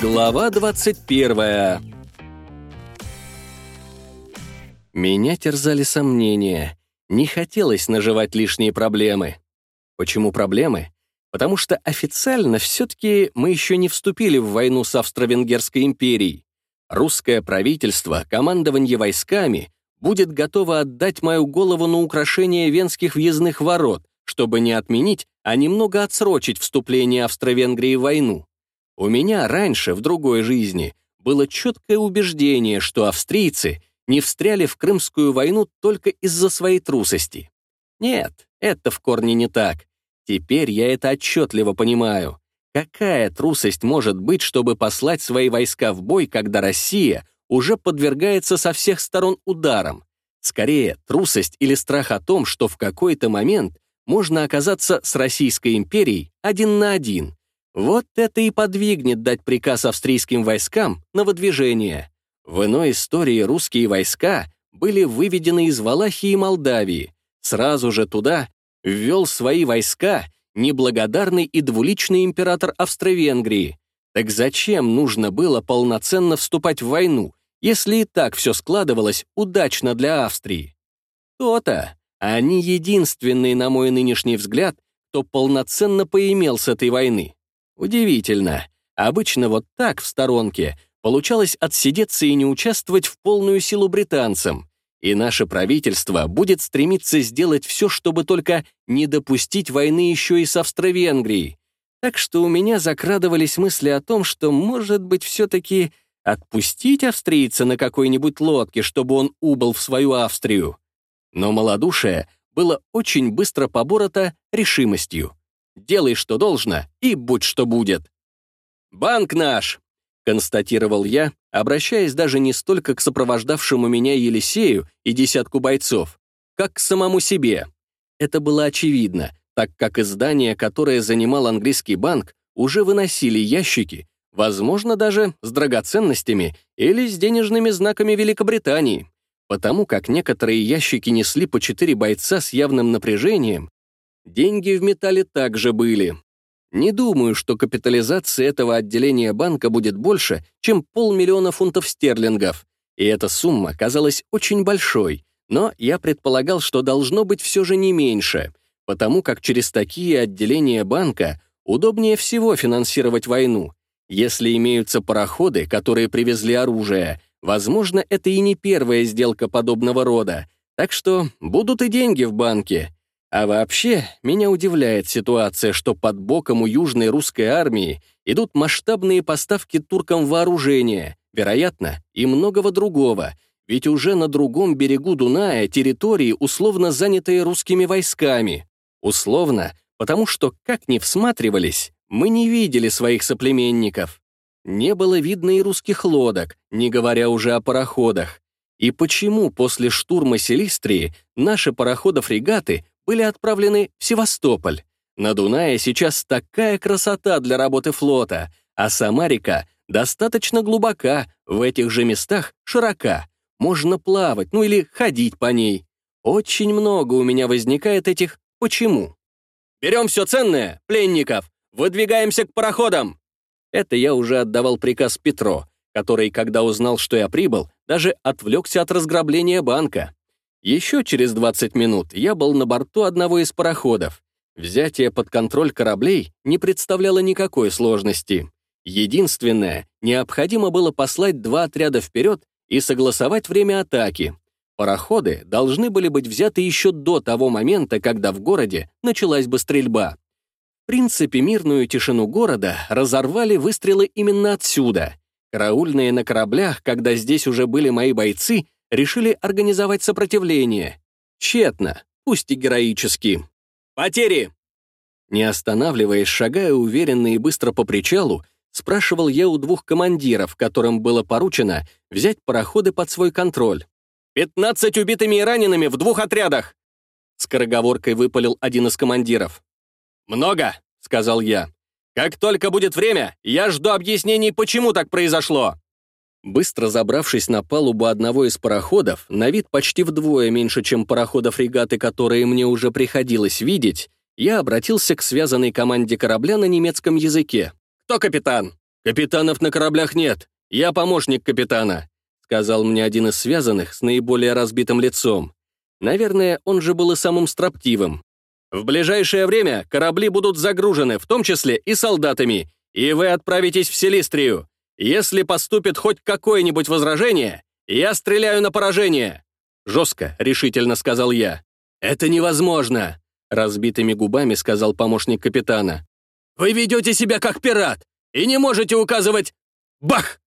Глава 21 Меня терзали сомнения. Не хотелось наживать лишние проблемы. Почему проблемы? Потому что официально все-таки мы еще не вступили в войну с Австро-Венгерской империей. Русское правительство, командование войсками будет готово отдать мою голову на украшение венских въездных ворот, чтобы не отменить, а немного отсрочить вступление Австро-Венгрии в войну. У меня раньше, в другой жизни, было четкое убеждение, что австрийцы не встряли в Крымскую войну только из-за своей трусости. Нет, это в корне не так. Теперь я это отчетливо понимаю. Какая трусость может быть, чтобы послать свои войска в бой, когда Россия уже подвергается со всех сторон ударам? Скорее, трусость или страх о том, что в какой-то момент можно оказаться с Российской империей один на один. Вот это и подвигнет дать приказ австрийским войскам на выдвижение. В иной истории русские войска были выведены из Валахии и Молдавии. Сразу же туда ввел свои войска неблагодарный и двуличный император Австро-Венгрии. Так зачем нужно было полноценно вступать в войну, если и так все складывалось удачно для Австрии? То-то. Они единственные, на мой нынешний взгляд, кто полноценно поимел с этой войны. Удивительно. Обычно вот так, в сторонке, получалось отсидеться и не участвовать в полную силу британцам. И наше правительство будет стремиться сделать все, чтобы только не допустить войны еще и с Австро-Венгрией. Так что у меня закрадывались мысли о том, что, может быть, все-таки отпустить австрийца на какой-нибудь лодке, чтобы он убыл в свою Австрию. Но малодушие было очень быстро поборото решимостью. Делай, что должно, и будь, что будет. «Банк наш!» констатировал я, обращаясь даже не столько к сопровождавшему меня Елисею и десятку бойцов, как к самому себе. Это было очевидно, так как из здания, которое занимал английский банк, уже выносили ящики, возможно, даже с драгоценностями или с денежными знаками Великобритании. Потому как некоторые ящики несли по четыре бойца с явным напряжением, деньги в металле также были, не думаю, что капитализация этого отделения банка будет больше, чем полмиллиона фунтов стерлингов, и эта сумма казалась очень большой, но я предполагал, что должно быть все же не меньше, потому как через такие отделения банка удобнее всего финансировать войну. Если имеются пароходы, которые привезли оружие, возможно, это и не первая сделка подобного рода, так что будут и деньги в банке, а вообще, меня удивляет ситуация, что под боком у южной русской армии идут масштабные поставки туркам вооружения, вероятно, и многого другого, ведь уже на другом берегу Дуная территории условно занятые русскими войсками. Условно, потому что, как ни всматривались, мы не видели своих соплеменников. Не было видно и русских лодок, не говоря уже о пароходах. И почему после штурма Селистрии наши пароходы-фрегаты были отправлены в Севастополь. На Дунае сейчас такая красота для работы флота, а сама река достаточно глубока, в этих же местах широка. Можно плавать, ну или ходить по ней. Очень много у меня возникает этих «почему». «Берем все ценное, пленников! Выдвигаемся к пароходам!» Это я уже отдавал приказ Петро, который, когда узнал, что я прибыл, даже отвлекся от разграбления банка. Еще через 20 минут я был на борту одного из пароходов. Взятие под контроль кораблей не представляло никакой сложности. Единственное, необходимо было послать два отряда вперед и согласовать время атаки. Пароходы должны были быть взяты еще до того момента, когда в городе началась бы стрельба. Принципе, мирную тишину города разорвали выстрелы именно отсюда. Караульные на кораблях, когда здесь уже были мои бойцы, решили организовать сопротивление. Тщетно, пусть и героически. «Потери!» Не останавливаясь, шагая уверенно и быстро по причалу, спрашивал я у двух командиров, которым было поручено взять пароходы под свой контроль. «Пятнадцать убитыми и ранеными в двух отрядах!» Скороговоркой выпалил один из командиров. «Много!» — сказал я. «Как только будет время, я жду объяснений, почему так произошло!» Быстро забравшись на палубу одного из пароходов, на вид почти вдвое меньше, чем парохода-фрегаты, которые мне уже приходилось видеть, я обратился к связанной команде корабля на немецком языке. «Кто капитан?» «Капитанов на кораблях нет. Я помощник капитана», сказал мне один из связанных с наиболее разбитым лицом. Наверное, он же был и самым строптивым. «В ближайшее время корабли будут загружены, в том числе и солдатами, и вы отправитесь в Селистрию. Если поступит хоть какое-нибудь возражение, я стреляю на поражение!» Жестко, решительно сказал я. «Это невозможно!» Разбитыми губами сказал помощник капитана. «Вы ведете себя как пират и не можете указывать...» «Бах!»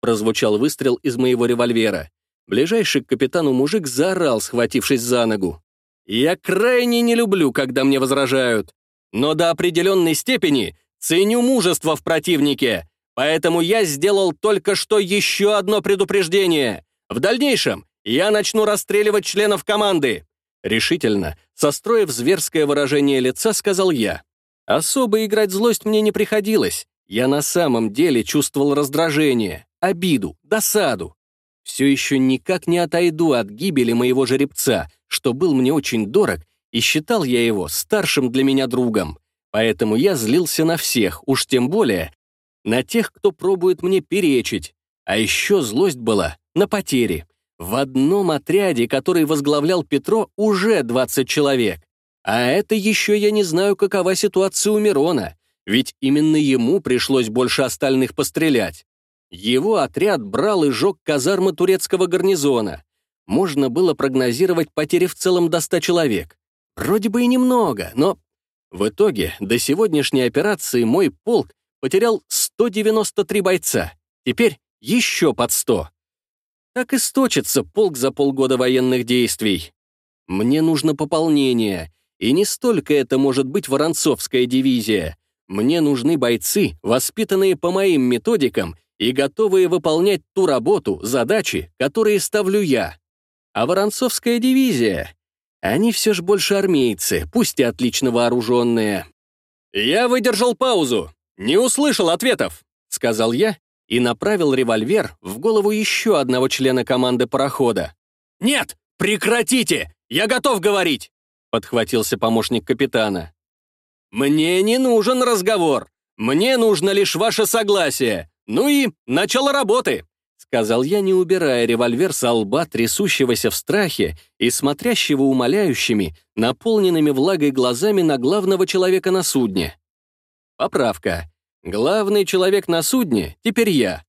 Прозвучал выстрел из моего револьвера. Ближайший к капитану мужик заорал, схватившись за ногу. «Я крайне не люблю, когда мне возражают, но до определенной степени ценю мужество в противнике, поэтому я сделал только что еще одно предупреждение. В дальнейшем я начну расстреливать членов команды. Решительно, состроив зверское выражение лица, сказал я. Особо играть злость мне не приходилось. Я на самом деле чувствовал раздражение, обиду, досаду. Все еще никак не отойду от гибели моего жеребца, что был мне очень дорог, и считал я его старшим для меня другом. Поэтому я злился на всех, уж тем более на тех, кто пробует мне перечить. А еще злость была на потери. В одном отряде, который возглавлял Петро, уже 20 человек. А это еще я не знаю, какова ситуация у Мирона, ведь именно ему пришлось больше остальных пострелять. Его отряд брал и жег казармы турецкого гарнизона. Можно было прогнозировать потери в целом до 100 человек. Вроде бы и немного, но... В итоге до сегодняшней операции мой полк потерял 193 бойца. Теперь еще под 100. Так и сточится полк за полгода военных действий. Мне нужно пополнение, и не столько это может быть Воронцовская дивизия. Мне нужны бойцы, воспитанные по моим методикам и готовые выполнять ту работу, задачи, которые ставлю я. А Воронцовская дивизия? Они все ж больше армейцы, пусть и отлично вооруженные. «Я выдержал паузу, не услышал ответов», — сказал я и направил револьвер в голову еще одного члена команды парохода. «Нет, прекратите! Я готов говорить!» — подхватился помощник капитана. «Мне не нужен разговор. Мне нужно лишь ваше согласие. Ну и начало работы!» — сказал я, не убирая револьвер со лба, трясущегося в страхе и смотрящего умоляющими, наполненными влагой глазами на главного человека на судне. Поправка. Главный человек на судне теперь я.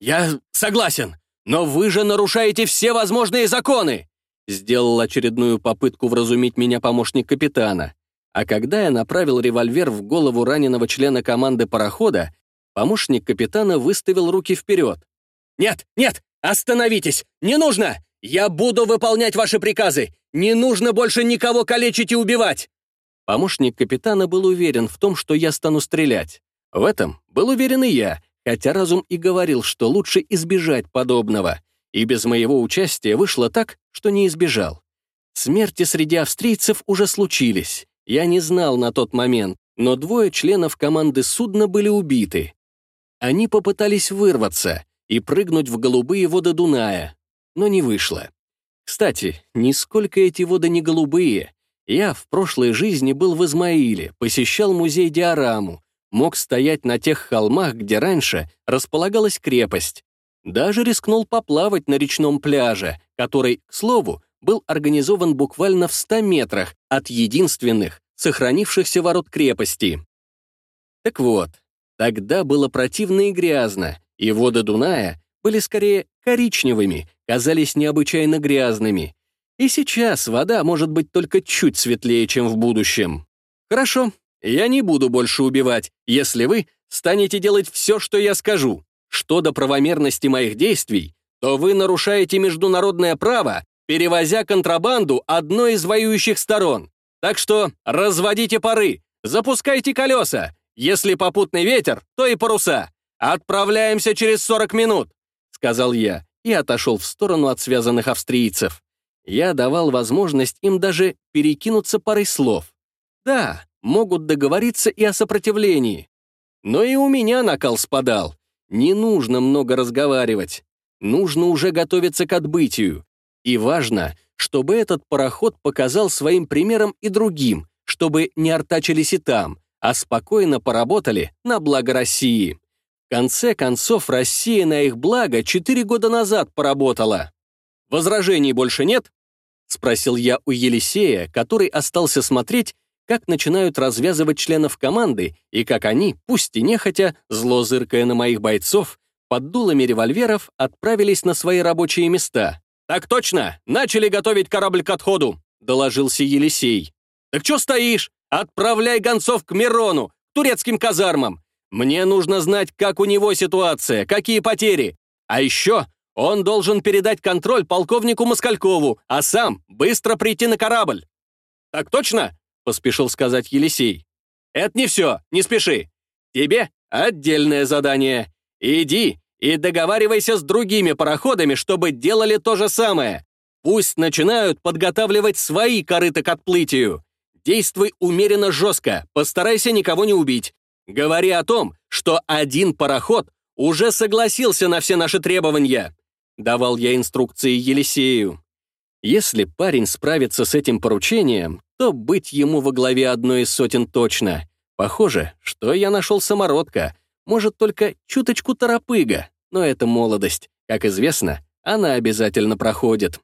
Я согласен, но вы же нарушаете все возможные законы!» Сделал очередную попытку вразумить меня помощник капитана. А когда я направил револьвер в голову раненого члена команды парохода, помощник капитана выставил руки вперед. «Нет, нет, остановитесь! Не нужно! Я буду выполнять ваши приказы! Не нужно больше никого калечить и убивать!» Помощник капитана был уверен в том, что я стану стрелять. В этом был уверен и я, хотя разум и говорил, что лучше избежать подобного. И без моего участия вышло так, что не избежал. Смерти среди австрийцев уже случились. Я не знал на тот момент, но двое членов команды судна были убиты. Они попытались вырваться и прыгнуть в голубые воды Дуная, но не вышло. Кстати, нисколько эти воды не голубые. Я в прошлой жизни был в Измаиле, посещал музей Диораму, мог стоять на тех холмах, где раньше располагалась крепость. Даже рискнул поплавать на речном пляже, который, к слову, был организован буквально в 100 метрах от единственных, сохранившихся ворот крепости. Так вот, тогда было противно и грязно, и воды Дуная были скорее коричневыми, казались необычайно грязными. И сейчас вода может быть только чуть светлее, чем в будущем. Хорошо, я не буду больше убивать, если вы станете делать все, что я скажу. Что до правомерности моих действий, то вы нарушаете международное право, перевозя контрабанду одной из воюющих сторон. Так что разводите пары, запускайте колеса. Если попутный ветер, то и паруса. Отправляемся через 40 минут», — сказал я и отошел в сторону от связанных австрийцев. Я давал возможность им даже перекинуться парой слов. Да, могут договориться и о сопротивлении. Но и у меня накал спадал. Не нужно много разговаривать. Нужно уже готовиться к отбытию. И важно, чтобы этот пароход показал своим примером и другим, чтобы не артачились и там, а спокойно поработали на благо России. Конце концов, Россия на их благо четыре года назад поработала. Возражений больше нет? Спросил я у Елисея, который остался смотреть, как начинают развязывать членов команды и как они, пусть и нехотя, зло зыркая на моих бойцов, под дулами револьверов отправились на свои рабочие места. «Так точно! Начали готовить корабль к отходу!» — доложился Елисей. «Так что стоишь? Отправляй гонцов к Мирону, к турецким казармам. Мне нужно знать, как у него ситуация, какие потери. А еще он должен передать контроль полковнику Москалькову, а сам быстро прийти на корабль». «Так точно?» — поспешил сказать Елисей. «Это не все, не спеши. Тебе отдельное задание. Иди и договаривайся с другими пароходами, чтобы делали то же самое. Пусть начинают подготавливать свои корыта к отплытию. Действуй умеренно жестко, постарайся никого не убить. Говори о том, что один пароход уже согласился на все наши требования. Давал я инструкции Елисею. Если парень справится с этим поручением, то быть ему во главе одной из сотен точно. Похоже, что я нашел самородка, может, только чуточку торопыга, но это молодость. Как известно, она обязательно проходит.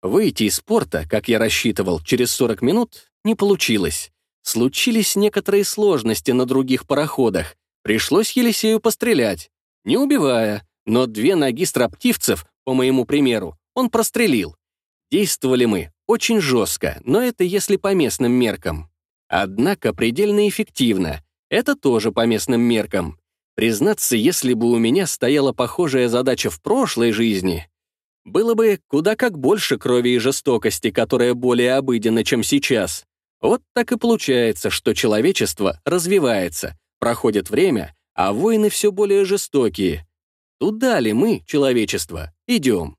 Выйти из порта, как я рассчитывал, через 40 минут не получилось. Случились некоторые сложности на других пароходах. Пришлось Елисею пострелять. Не убивая, но две ноги строптивцев, по моему примеру, он прострелил. Действовали мы очень жестко, но это если по местным меркам. Однако предельно эффективно. Это тоже по местным меркам. Признаться, если бы у меня стояла похожая задача в прошлой жизни, было бы куда как больше крови и жестокости, которая более обыденна, чем сейчас. Вот так и получается, что человечество развивается, проходит время, а войны все более жестокие. Туда ли мы, человечество, идем?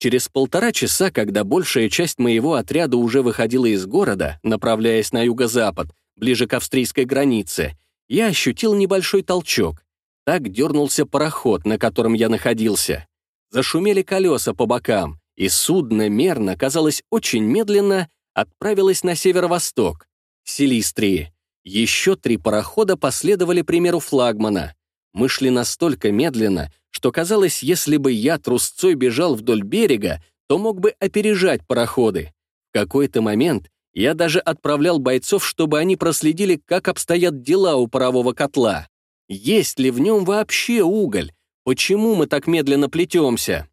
Через полтора часа, когда большая часть моего отряда уже выходила из города, направляясь на юго-запад, ближе к австрийской границе, я ощутил небольшой толчок. Так дернулся пароход, на котором я находился. Зашумели колеса по бокам, и судно мерно, казалось, очень медленно, отправилось на северо-восток, к Селистрии. Еще три парохода последовали примеру флагмана. Мы шли настолько медленно, что казалось, если бы я трусцой бежал вдоль берега, то мог бы опережать пароходы. В какой-то момент я даже отправлял бойцов, чтобы они проследили, как обстоят дела у парового котла. Есть ли в нем вообще уголь? Почему мы так медленно плетемся?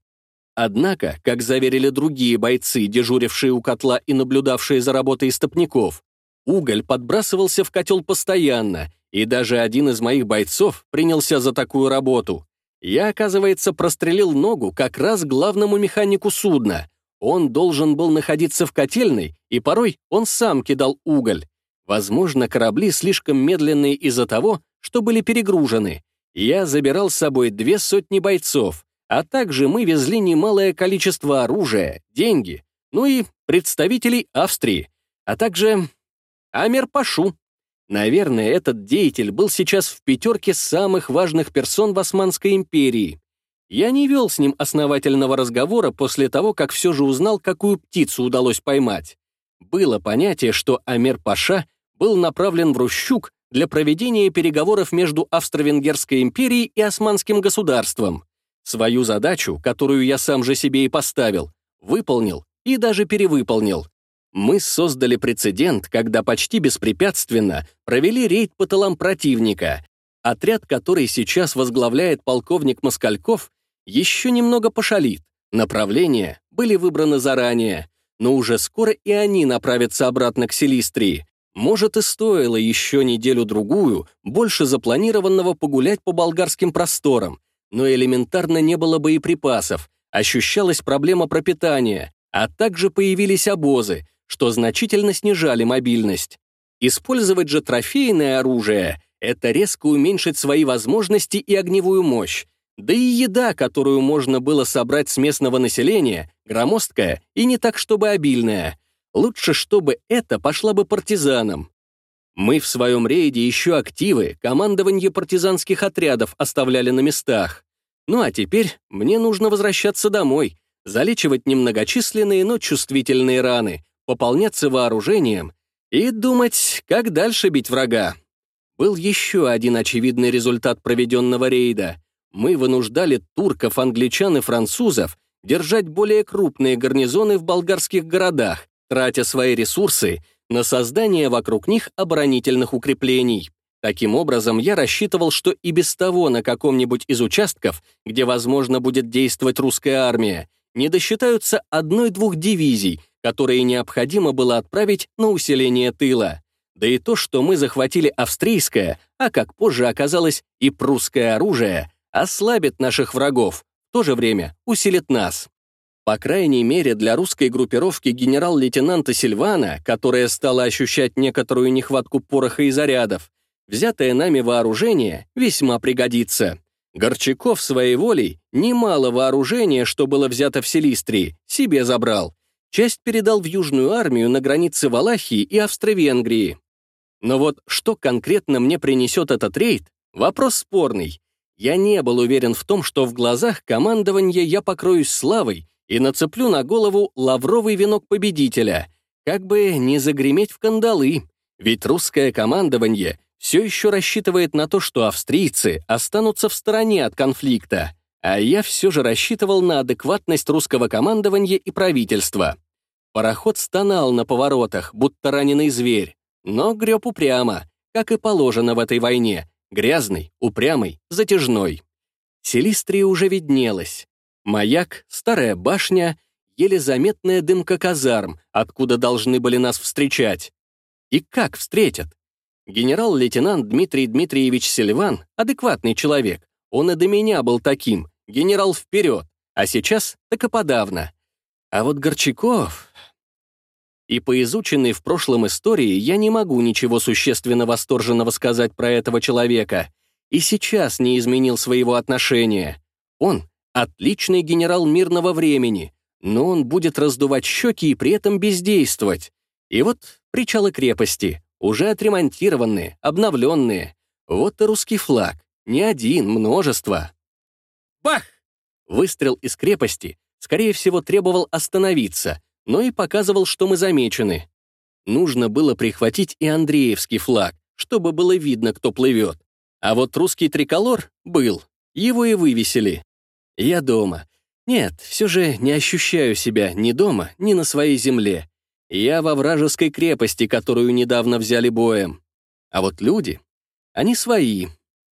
Однако, как заверили другие бойцы, дежурившие у котла и наблюдавшие за работой стопников, уголь подбрасывался в котел постоянно, и даже один из моих бойцов принялся за такую работу. Я, оказывается, прострелил ногу как раз главному механику судна. Он должен был находиться в котельной, и порой он сам кидал уголь. Возможно, корабли слишком медленные из-за того, что были перегружены. Я забирал с собой две сотни бойцов, а также мы везли немалое количество оружия, деньги, ну и представителей Австрии, а также Амер Пашу. Наверное, этот деятель был сейчас в пятерке самых важных персон в Османской империи. Я не вел с ним основательного разговора после того, как все же узнал, какую птицу удалось поймать. Было понятие, что Амер Паша был направлен в Рущук для проведения переговоров между Австро-Венгерской империей и Османским государством. Свою задачу, которую я сам же себе и поставил, выполнил и даже перевыполнил мы создали прецедент, когда почти беспрепятственно провели рейд по тылам противника. Отряд, который сейчас возглавляет полковник Москальков, еще немного пошалит. Направления были выбраны заранее, но уже скоро и они направятся обратно к Селистрии. Может, и стоило еще неделю-другую больше запланированного погулять по болгарским просторам, но элементарно не было боеприпасов, ощущалась проблема пропитания, а также появились обозы, что значительно снижали мобильность. Использовать же трофейное оружие — это резко уменьшить свои возможности и огневую мощь. Да и еда, которую можно было собрать с местного населения, громоздкая и не так чтобы обильная. Лучше, чтобы это пошла бы партизанам. Мы в своем рейде еще активы, командование партизанских отрядов оставляли на местах. Ну а теперь мне нужно возвращаться домой, залечивать немногочисленные, но чувствительные раны, пополняться вооружением и думать, как дальше бить врага. Был еще один очевидный результат проведенного рейда. Мы вынуждали турков, англичан и французов держать более крупные гарнизоны в болгарских городах, тратя свои ресурсы на создание вокруг них оборонительных укреплений. Таким образом, я рассчитывал, что и без того на каком-нибудь из участков, где, возможно, будет действовать русская армия, не досчитаются одной-двух дивизий, которые необходимо было отправить на усиление тыла. Да и то, что мы захватили австрийское, а как позже оказалось и прусское оружие, ослабит наших врагов, в то же время усилит нас. По крайней мере, для русской группировки генерал-лейтенанта Сильвана, которая стала ощущать некоторую нехватку пороха и зарядов, взятое нами вооружение весьма пригодится. Горчаков своей волей немало вооружения, что было взято в Селистрии, себе забрал. Часть передал в Южную армию на границе Валахии и Австро-Венгрии. Но вот что конкретно мне принесет этот рейд, вопрос спорный. Я не был уверен в том, что в глазах командования я покроюсь славой и нацеплю на голову лавровый венок победителя, как бы не загреметь в кандалы, ведь русское командование все еще рассчитывает на то, что австрийцы останутся в стороне от конфликта, а я все же рассчитывал на адекватность русского командования и правительства. Пароход стонал на поворотах, будто раненый зверь, но греб упрямо, как и положено в этой войне, грязный, упрямый, затяжной. Селистрия уже виднелась. Маяк, старая башня, еле заметная дымка казарм, откуда должны были нас встречать. И как встретят? Генерал-лейтенант Дмитрий Дмитриевич Сильван — адекватный человек. Он и до меня был таким, генерал вперед, а сейчас так и подавно. А вот Горчаков... И по изученной в прошлом истории я не могу ничего существенно восторженного сказать про этого человека. И сейчас не изменил своего отношения. Он Отличный генерал мирного времени, но он будет раздувать щеки и при этом бездействовать. И вот причалы крепости, уже отремонтированные, обновленные. Вот и русский флаг. Не один, множество. Бах! Выстрел из крепости, скорее всего, требовал остановиться, но и показывал, что мы замечены. Нужно было прихватить и Андреевский флаг, чтобы было видно, кто плывет. А вот русский триколор был, его и вывесили. Я дома. Нет, все же не ощущаю себя ни дома, ни на своей земле. Я во вражеской крепости, которую недавно взяли боем. А вот люди, они свои.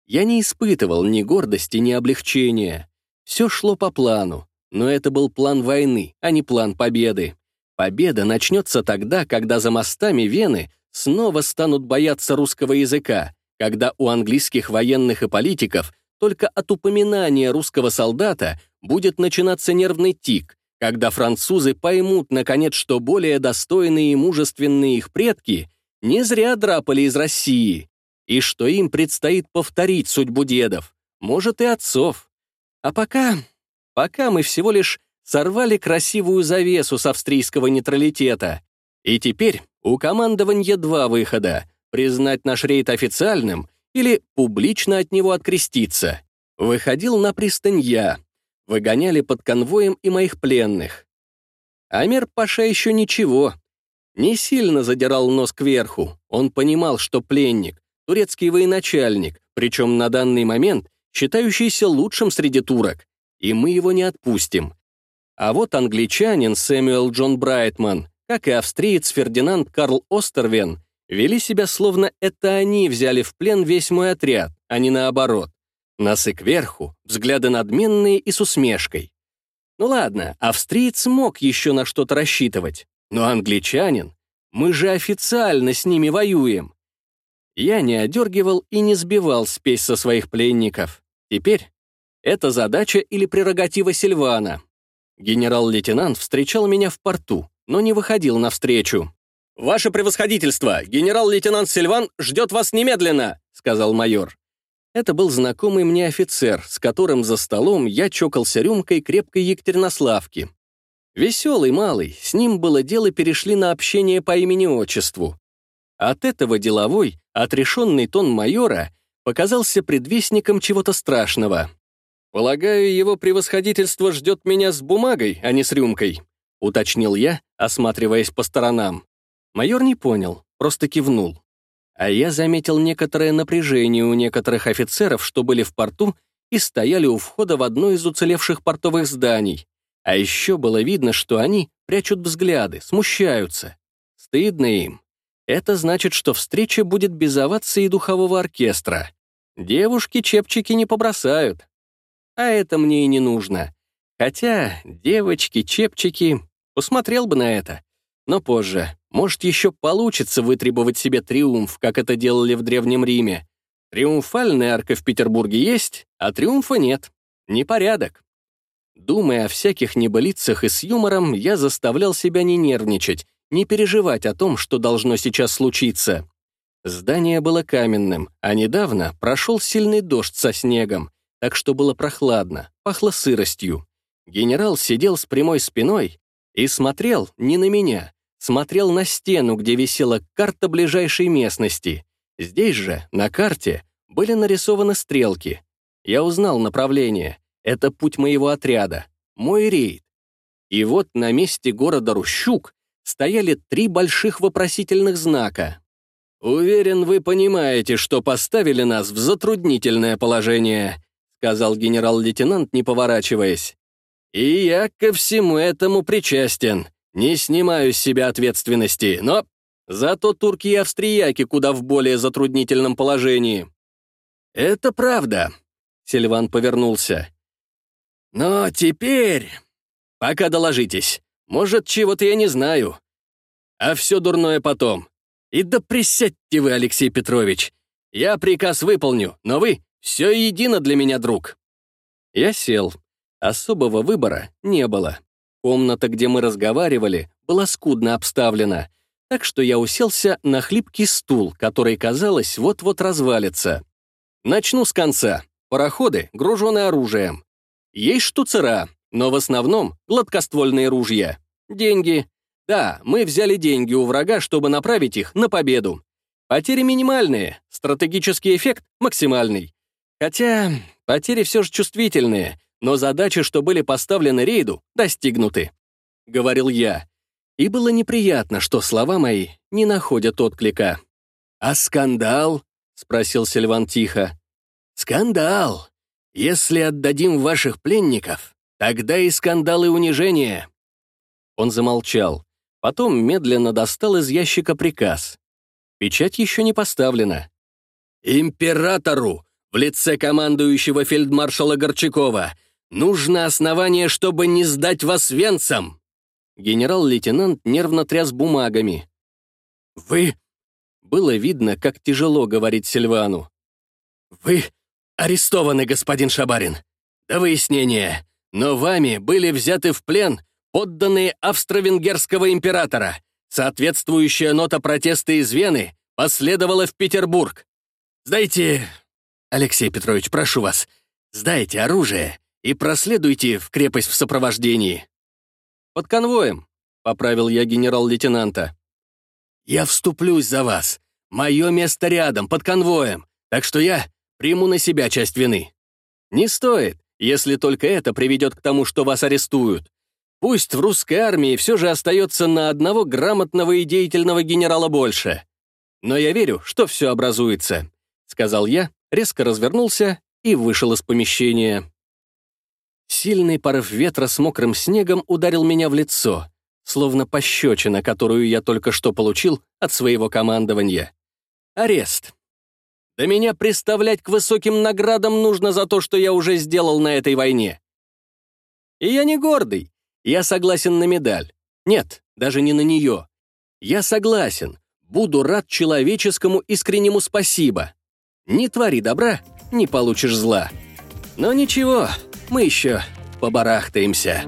Я не испытывал ни гордости, ни облегчения. Все шло по плану, но это был план войны, а не план победы. Победа начнется тогда, когда за мостами Вены снова станут бояться русского языка, когда у английских военных и политиков только от упоминания русского солдата будет начинаться нервный тик, когда французы поймут, наконец, что более достойные и мужественные их предки не зря драпали из России, и что им предстоит повторить судьбу дедов, может, и отцов. А пока... пока мы всего лишь сорвали красивую завесу с австрийского нейтралитета. И теперь у командования два выхода — признать наш рейд официальным или публично от него откреститься. Выходил на пристань я. Выгоняли под конвоем и моих пленных. Амир Паша еще ничего. Не сильно задирал нос кверху. Он понимал, что пленник, турецкий военачальник, причем на данный момент считающийся лучшим среди турок, и мы его не отпустим. А вот англичанин Сэмюэл Джон Брайтман, как и австриец Фердинанд Карл Остервен, Вели себя, словно это они взяли в плен весь мой отряд, а не наоборот. Носы кверху, взгляды надменные и с усмешкой. Ну ладно, австриец мог еще на что-то рассчитывать, но англичанин, мы же официально с ними воюем. Я не одергивал и не сбивал спесь со своих пленников. Теперь это задача или прерогатива Сильвана. Генерал-лейтенант встречал меня в порту, но не выходил навстречу. «Ваше превосходительство, генерал-лейтенант Сильван ждет вас немедленно», — сказал майор. Это был знакомый мне офицер, с которым за столом я чокался рюмкой крепкой Екатеринославки. Веселый малый, с ним было дело перешли на общение по имени-отчеству. От этого деловой, отрешенный тон майора показался предвестником чего-то страшного. «Полагаю, его превосходительство ждет меня с бумагой, а не с рюмкой», — уточнил я, осматриваясь по сторонам. Майор не понял, просто кивнул. А я заметил некоторое напряжение у некоторых офицеров, что были в порту и стояли у входа в одно из уцелевших портовых зданий. А еще было видно, что они прячут взгляды, смущаются. Стыдно им. Это значит, что встреча будет без овации духового оркестра. Девушки-чепчики не побросают. А это мне и не нужно. Хотя девочки-чепчики... Посмотрел бы на это. Но позже. Может, еще получится вытребовать себе триумф, как это делали в Древнем Риме. Триумфальная арка в Петербурге есть, а триумфа нет. Непорядок. Думая о всяких небылицах и с юмором, я заставлял себя не нервничать, не переживать о том, что должно сейчас случиться. Здание было каменным, а недавно прошел сильный дождь со снегом, так что было прохладно, пахло сыростью. Генерал сидел с прямой спиной и смотрел не на меня, смотрел на стену, где висела карта ближайшей местности. Здесь же, на карте, были нарисованы стрелки. Я узнал направление. Это путь моего отряда, мой рейд. И вот на месте города Рущук стояли три больших вопросительных знака. «Уверен, вы понимаете, что поставили нас в затруднительное положение», сказал генерал-лейтенант, не поворачиваясь. «И я ко всему этому причастен. Не снимаю с себя ответственности, но зато турки и австрияки куда в более затруднительном положении». «Это правда», — Сильван повернулся. «Но теперь...» «Пока доложитесь. Может, чего-то я не знаю. А все дурное потом. И да присядьте вы, Алексей Петрович. Я приказ выполню, но вы все едино для меня, друг». Я сел. Особого выбора не было. Комната, где мы разговаривали, была скудно обставлена, так что я уселся на хлипкий стул, который, казалось, вот-вот развалится. Начну с конца. Пароходы, груженные оружием. Есть штуцера, но в основном гладкоствольные ружья. Деньги. Да, мы взяли деньги у врага, чтобы направить их на победу. Потери минимальные, стратегический эффект максимальный. Хотя потери все же чувствительные, но задачи, что были поставлены рейду, достигнуты. Говорил я. И было неприятно, что слова мои не находят отклика. «А скандал?» — спросил Сильван тихо. «Скандал. Если отдадим ваших пленников, тогда и скандал и унижение». Он замолчал. Потом медленно достал из ящика приказ. Печать еще не поставлена. «Императору в лице командующего фельдмаршала Горчакова Нужно основание, чтобы не сдать вас венцам!» Генерал-лейтенант нервно тряс бумагами. «Вы...» Было видно, как тяжело говорить Сильвану. «Вы арестованы, господин Шабарин. До выяснения. Но вами были взяты в плен подданные австро-венгерского императора. Соответствующая нота протеста из Вены последовала в Петербург. Сдайте... Алексей Петрович, прошу вас, сдайте оружие и проследуйте в крепость в сопровождении». «Под конвоем», — поправил я генерал-лейтенанта. «Я вступлюсь за вас. Мое место рядом, под конвоем, так что я приму на себя часть вины». «Не стоит, если только это приведет к тому, что вас арестуют. Пусть в русской армии все же остается на одного грамотного и деятельного генерала больше. Но я верю, что все образуется», — сказал я, резко развернулся и вышел из помещения. Сильный порыв ветра с мокрым снегом ударил меня в лицо, словно пощечина, которую я только что получил от своего командования. Арест. Да меня представлять к высоким наградам нужно за то, что я уже сделал на этой войне. И я не гордый. Я согласен на медаль. Нет, даже не на нее. Я согласен. Буду рад человеческому искреннему спасибо. Не твори добра, не получишь зла. Но ничего, мы еще побарахтаемся.